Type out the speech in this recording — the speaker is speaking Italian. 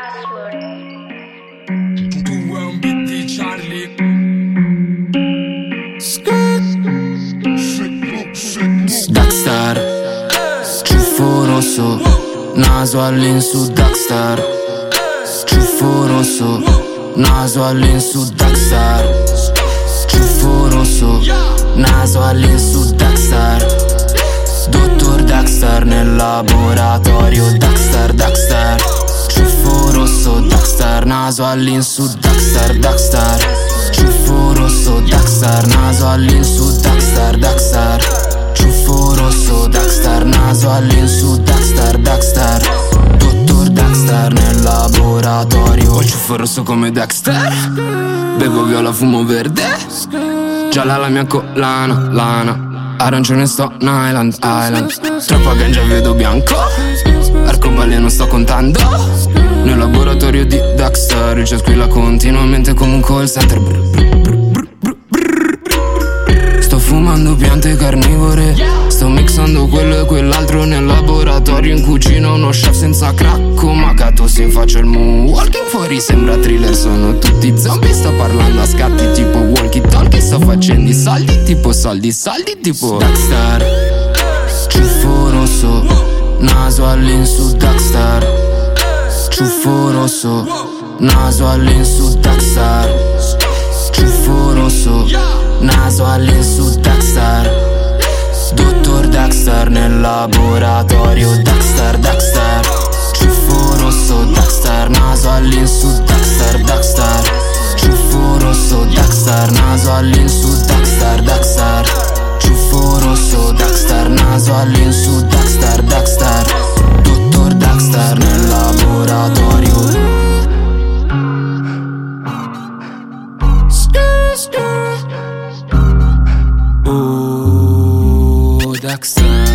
Password. Tu è un beat di Charlie Dagstar Ciuffo rosso Naso all'insù Dagstar Ciuffo rosso Naso all'insù Dagstar Ciuffo rosso Naso all'insù Dagstar Naso all'insù Dagstar, Dagstar Ciuffo rosso Dagstar Naso all'insù Dagstar, Dagstar Ciuffo rosso Dagstar Naso all'insù Dagstar, Dagstar Dottor Dagstar nel laboratorio. Ho ciuffo rosso come Dagstar Bevo viola, fumo verde. Gialla la mia collana, lana. Arancione sto Island, Island. Troppa ganja vedo bianco. Arcobaleno sto contando Cielo squilla continuamente come un call center. Brr, brr, brr. Sto fumando piante carnivore. Sto mixando quello e quell'altro Nel laboratorio. In cucina Uno chef senza cracco Macato se faccio il moonwalking Fuori sembra thriller Sono tutti zombie. Sto parlando a scatti tipo walkie talkie. Sto facendo i saldi tipo soldi Saldi tipo Daxter. Ciuffo rosso Naso all'insù Daxter. Ciuffo rosso Naso all'insù Daxter Ciuffo rosso. Naso all'insù Daxter Dottor Daxter nel laboratorio Daxter, Roxanne